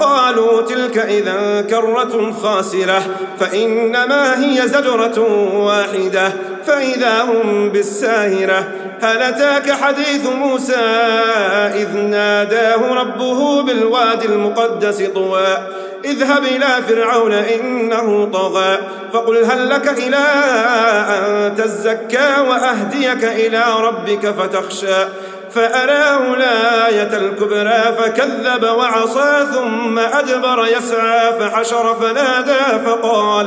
قالوا تلك إذا كرة خاسرة فإنما هي زجرة واحدة فإذا هم بالساهرة. هل أتاك حديث موسى إذ ناداه ربه بالوادي المقدس طوى؟ اذهب إلى فرعون إنه طغى فقل هل لك إلى أن تزكى وأهديك إلى ربك فتخشى؟ فأراه الآية الكبرى فكذب وعصى ثم أدبر يسعى فحشر فنادى فقال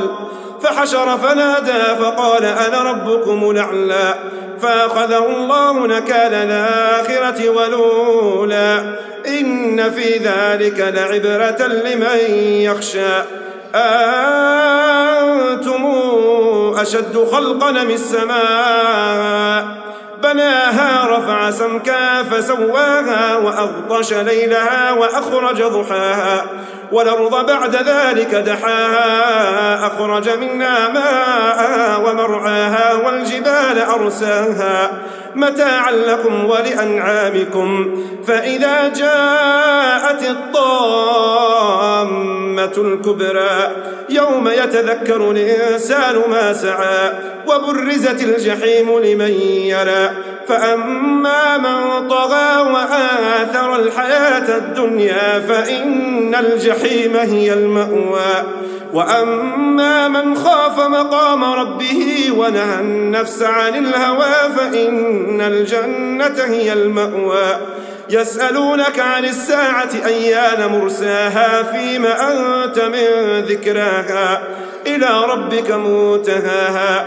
فحشر فنادى فقال أنا ربكم الأعلى فأخذه الله نكال الآخرة ولولا إن في ذلك لعبرة لمن يخشى أنتم أشد خلقا من السماء بناها رفع سمكا فسواها وأغطش ليلها وأخرج ضحاها والأرض بعد ذلك دحاها أخرج منها ماءها ومرعاها والجبال أرساها متاعا لكم ولأنعامكم فإذا جاءت الطامة الكبرى يوم يتذكر الإنسان ما سعى وبرزت الجحيم لمن يرى فأما من طغى وآثر الحياة الدنيا فإن الجحيم هي المأوى. وأما من خاف مقام ربه ونهى النفس عن الهوى فإن الجنة هي المأوى. يسألونك عن الساعة أيان مرساها فيم أنت من ذكراها. إلى ربك موتهاها